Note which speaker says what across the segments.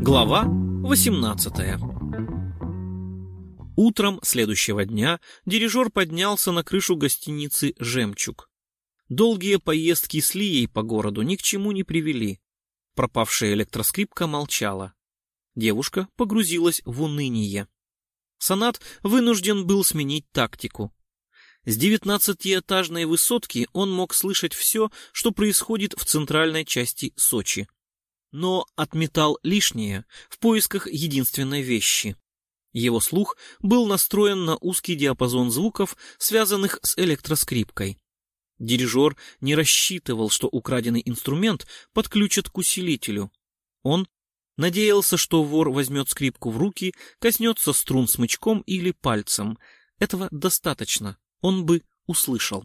Speaker 1: Глава 18 Утром следующего дня дирижер поднялся на крышу гостиницы «Жемчуг». Долгие поездки с Лией по городу ни к чему не привели. Пропавшая электроскрипка молчала. Девушка погрузилась в уныние. Санат вынужден был сменить тактику. С девятнадцатиэтажной высотки он мог слышать все, что происходит в центральной части Сочи но отметал лишнее в поисках единственной вещи. Его слух был настроен на узкий диапазон звуков, связанных с электроскрипкой. Дирижер не рассчитывал, что украденный инструмент подключат к усилителю. Он надеялся, что вор возьмет скрипку в руки, коснется струн смычком или пальцем. Этого достаточно, он бы услышал.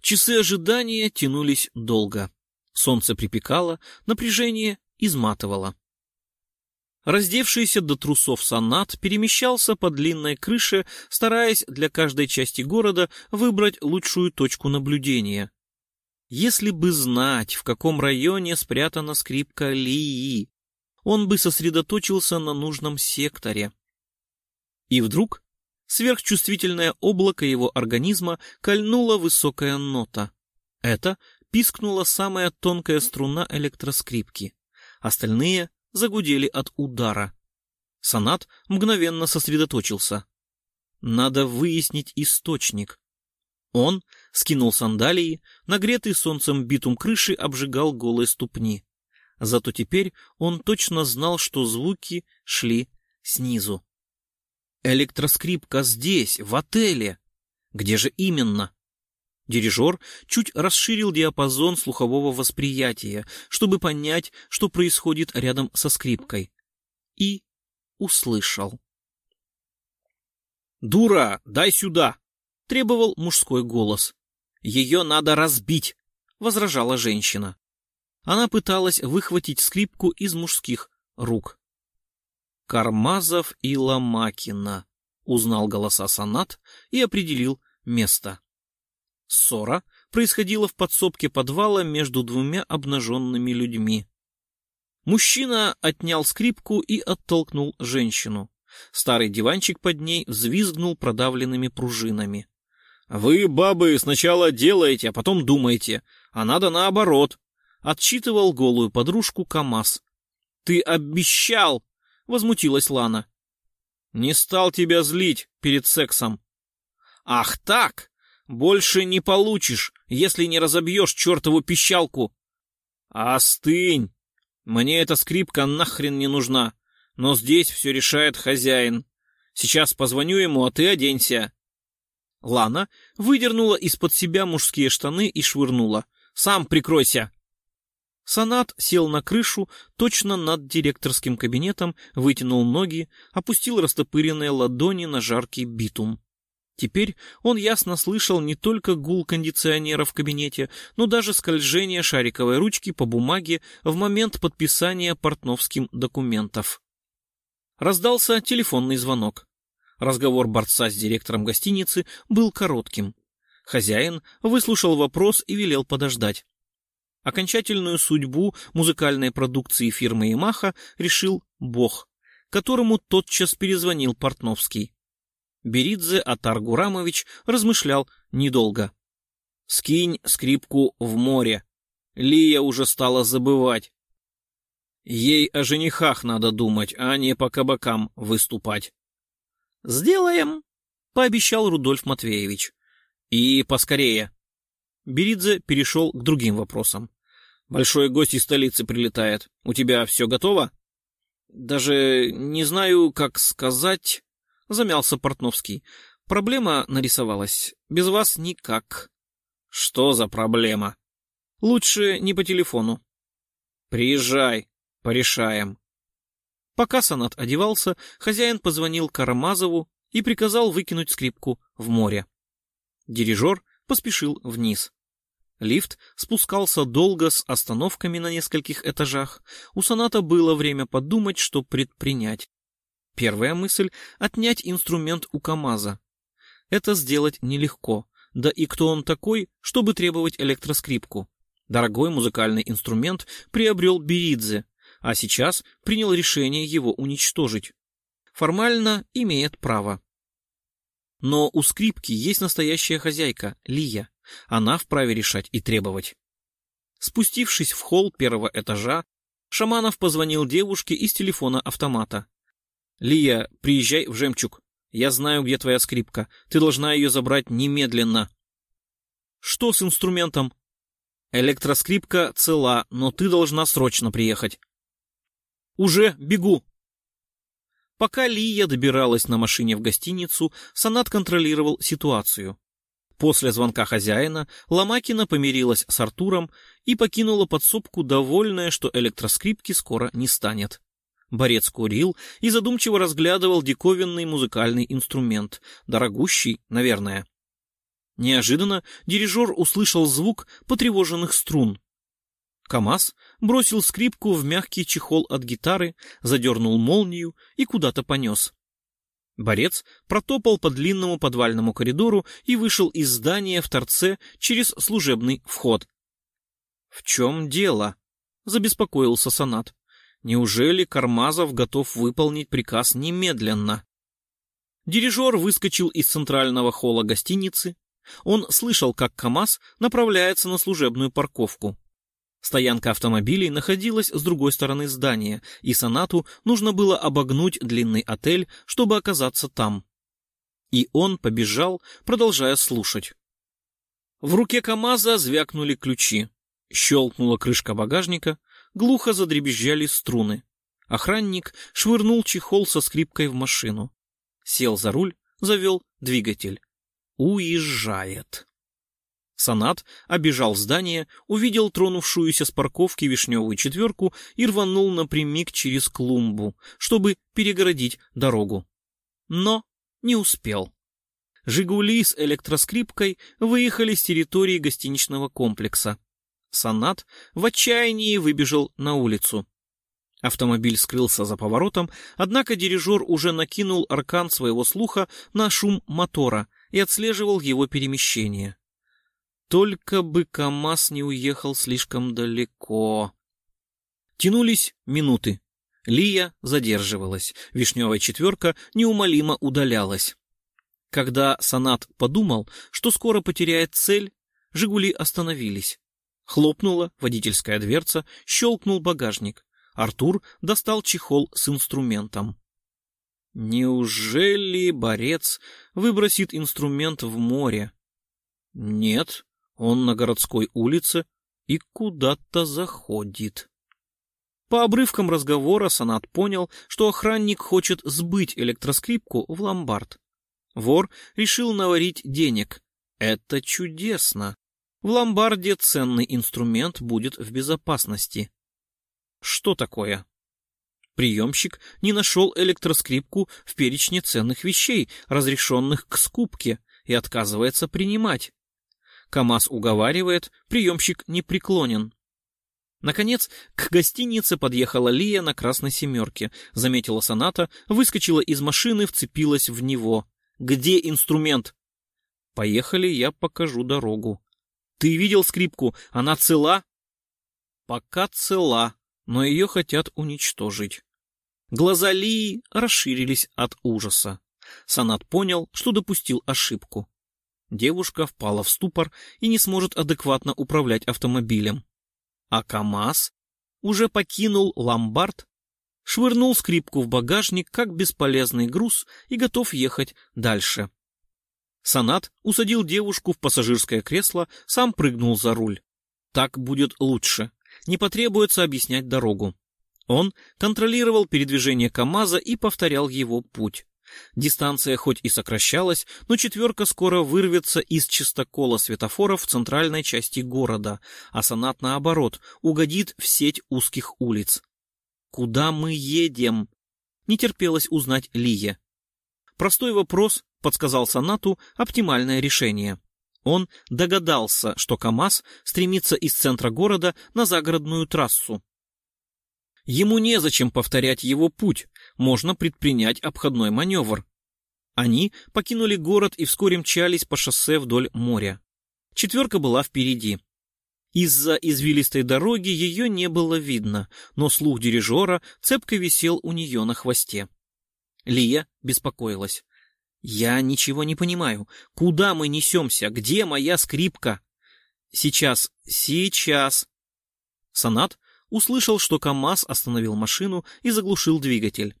Speaker 1: Часы ожидания тянулись долго. Солнце припекало, напряжение изматывало. Раздевшийся до трусов сонат перемещался по длинной крыше, стараясь для каждой части города выбрать лучшую точку наблюдения. Если бы знать, в каком районе спрятана скрипка Лии, он бы сосредоточился на нужном секторе. И вдруг сверхчувствительное облако его организма кольнула высокая нота. Это пискнула самая тонкая струна электроскрипки. Остальные загудели от удара. Санат мгновенно сосредоточился. Надо выяснить источник. Он скинул сандалии, нагретый солнцем битум крыши обжигал голые ступни. Зато теперь он точно знал, что звуки шли снизу. Электроскрипка здесь, в отеле. Где же именно? Дирижер чуть расширил диапазон слухового восприятия, чтобы понять, что происходит рядом со скрипкой. И услышал.
Speaker 2: «Дура, дай сюда!»
Speaker 1: — требовал мужской голос. «Ее надо разбить!» — возражала женщина. Она пыталась выхватить скрипку из мужских рук. «Кармазов и Ломакина», — узнал голоса сонат и определил место. Ссора происходила в подсобке подвала между двумя обнаженными людьми. Мужчина отнял скрипку и оттолкнул женщину. Старый диванчик под ней взвизгнул продавленными пружинами.
Speaker 2: «Вы, бабы, сначала делаете, а потом думаете, а надо наоборот», —
Speaker 1: отчитывал голую подружку КамАЗ.
Speaker 2: «Ты обещал!» — возмутилась Лана.
Speaker 1: «Не стал тебя злить перед сексом».
Speaker 2: «Ах так!» Больше не получишь, если не разобьешь чертову пищалку. Остынь. Мне эта скрипка нахрен не нужна. Но здесь все решает хозяин. Сейчас позвоню ему, а ты оденься.
Speaker 1: Лана выдернула из-под себя мужские штаны и швырнула. Сам прикройся. Санат сел на крышу точно над директорским кабинетом, вытянул ноги, опустил растопыренные ладони на жаркий битум. Теперь он ясно слышал не только гул кондиционера в кабинете, но даже скольжение шариковой ручки по бумаге в момент подписания портновским документов. Раздался телефонный звонок. Разговор борца с директором гостиницы был коротким. Хозяин выслушал вопрос и велел подождать. Окончательную судьбу музыкальной продукции фирмы «Ямаха» решил Бог, которому тотчас перезвонил Портновский. Беридзе Атар Гурамович размышлял недолго. «Скинь скрипку в море. Лия уже стала забывать. Ей о женихах надо думать, а не по кабакам выступать».
Speaker 2: «Сделаем», — пообещал Рудольф Матвеевич.
Speaker 1: «И поскорее». Беридзе перешел к другим вопросам. «Большой гость из столицы прилетает. У тебя все готово?» «Даже не знаю, как сказать...» — замялся Портновский. «Проблема нарисовалась. Без вас никак».
Speaker 2: «Что за проблема?»
Speaker 1: «Лучше не по телефону».
Speaker 2: «Приезжай, порешаем».
Speaker 1: Пока Санат одевался, хозяин позвонил Карамазову и приказал выкинуть скрипку в море. Дирижер поспешил вниз. Лифт спускался долго с остановками на нескольких этажах. У Саната было время подумать, что предпринять. Первая мысль — отнять инструмент у КамАЗа. Это сделать нелегко, Да и кто он такой, чтобы требовать электроскрипку? Дорогой музыкальный инструмент приобрел Беридзе, а сейчас принял решение его уничтожить. Формально имеет право. Но у скрипки есть настоящая хозяйка, Лия. Она вправе решать и требовать. Спустившись в холл первого этажа, Шаманов позвонил девушке из телефона автомата. «Лия, приезжай в «Жемчуг». Я знаю, где твоя скрипка. Ты должна ее забрать немедленно». «Что с инструментом?» «Электроскрипка цела, но ты должна срочно приехать». «Уже бегу!» Пока Лия добиралась на машине в гостиницу, Санат контролировал ситуацию. После звонка хозяина Ломакина помирилась с Артуром и покинула подсобку, довольная, что электроскрипки скоро не станет. Борец курил и задумчиво разглядывал диковинный музыкальный инструмент, дорогущий, наверное. Неожиданно дирижер услышал звук потревоженных струн. КамАЗ бросил скрипку в мягкий чехол от гитары, задернул молнию и куда-то понес. Борец протопал по длинному подвальному коридору и вышел из здания в торце через служебный вход. — В чем дело? — забеспокоился Санат. — Неужели Кармазов готов выполнить приказ немедленно? Дирижер выскочил из центрального холла гостиницы. Он слышал, как КамАЗ направляется на служебную парковку. Стоянка автомобилей находилась с другой стороны здания, и Санату нужно было обогнуть длинный отель, чтобы оказаться там. И он побежал, продолжая слушать. В руке КамАЗа звякнули ключи. Щелкнула крышка багажника, глухо задребезжали струны. Охранник швырнул чехол со скрипкой в машину. Сел за руль, завел двигатель. Уезжает. Санат обежал здание, увидел тронувшуюся с парковки вишневую четверку и рванул напрямик через клумбу, чтобы перегородить дорогу. Но не успел. «Жигули» с электроскрипкой выехали с территории гостиничного комплекса. Санат в отчаянии выбежал на улицу. Автомобиль скрылся за поворотом, однако дирижер уже накинул аркан своего слуха на шум мотора и отслеживал его перемещение. Только бы КамАЗ не уехал слишком далеко. Тянулись минуты. Лия задерживалась. Вишневая четверка неумолимо удалялась. Когда Санат подумал, что скоро потеряет цель, «Жигули» остановились. Хлопнула водительская дверца, щелкнул багажник. Артур достал чехол с инструментом. Неужели борец выбросит инструмент в море? Нет, он на городской улице и куда-то заходит. По обрывкам разговора Санат понял, что охранник хочет сбыть электроскрипку в ломбард. Вор решил наварить денег. Это чудесно. В ломбарде ценный инструмент будет в безопасности. Что такое? Приемщик не нашел электроскрипку в перечне ценных вещей, разрешенных к скупке, и отказывается принимать. КамАЗ уговаривает, приемщик не преклонен. Наконец, к гостинице подъехала Лия на красной семерке, заметила соната, выскочила из машины, вцепилась в него. «Где инструмент?» «Поехали, я покажу дорогу». «Ты видел скрипку? Она цела?» «Пока цела, но ее хотят уничтожить». Глаза Лии расширились от ужаса. Санат понял, что допустил ошибку. Девушка впала в ступор и не сможет адекватно управлять автомобилем. А КамАЗ уже покинул ломбард, швырнул скрипку в багажник как бесполезный груз и готов ехать дальше. Санат усадил девушку в пассажирское кресло, сам прыгнул за руль. Так будет лучше. Не потребуется объяснять дорогу. Он контролировал передвижение КамАЗа и повторял его путь. Дистанция хоть и сокращалась, но четверка скоро вырвется из чистокола светофоров в центральной части города, а сонат, наоборот, угодит в сеть узких улиц. «Куда мы едем?» — не терпелось узнать Лия. Простой вопрос подсказал сонату оптимальное решение. Он догадался, что КАМАЗ стремится из центра города на загородную трассу. Ему незачем повторять его путь, можно предпринять обходной маневр. Они покинули город и вскоре мчались по шоссе вдоль моря. Четверка была впереди. Из-за извилистой дороги ее не было видно, но слух дирижера цепко висел у нее на хвосте. Лия беспокоилась. «Я ничего не понимаю. Куда мы несемся? Где моя скрипка?» «Сейчас, сейчас!» Санат услышал, что КамАЗ остановил машину и заглушил двигатель.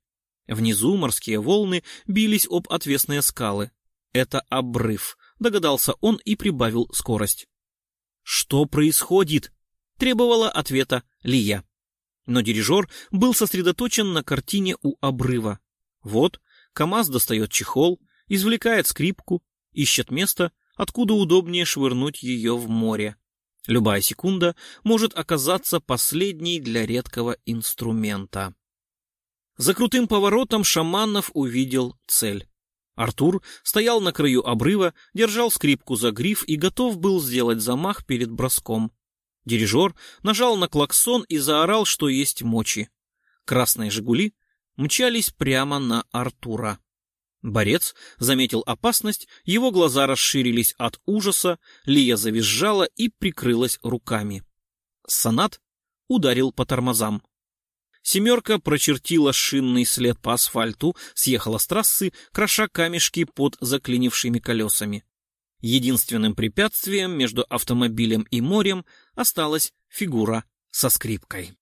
Speaker 1: Внизу морские волны бились об отвесные скалы. Это обрыв, догадался он и прибавил скорость. «Что происходит?» — требовала ответа Лия. Но дирижер был сосредоточен на картине у обрыва. Вот, КамАЗ достает чехол, извлекает скрипку, ищет место, откуда удобнее швырнуть ее в море. Любая секунда может оказаться последней для редкого инструмента. За крутым поворотом Шаманов увидел цель. Артур стоял на краю обрыва, держал скрипку за гриф и готов был сделать замах перед броском. Дирижер нажал на клаксон и заорал, что есть мочи. Красные «Жигули» мчались прямо на Артура. Борец заметил опасность, его глаза расширились от ужаса, Лия завизжала и прикрылась руками. Санат ударил по тормозам. Семерка прочертила шинный след по асфальту, съехала с трассы, кроша камешки под заклинившими колесами. Единственным препятствием между автомобилем и морем осталась фигура со скрипкой.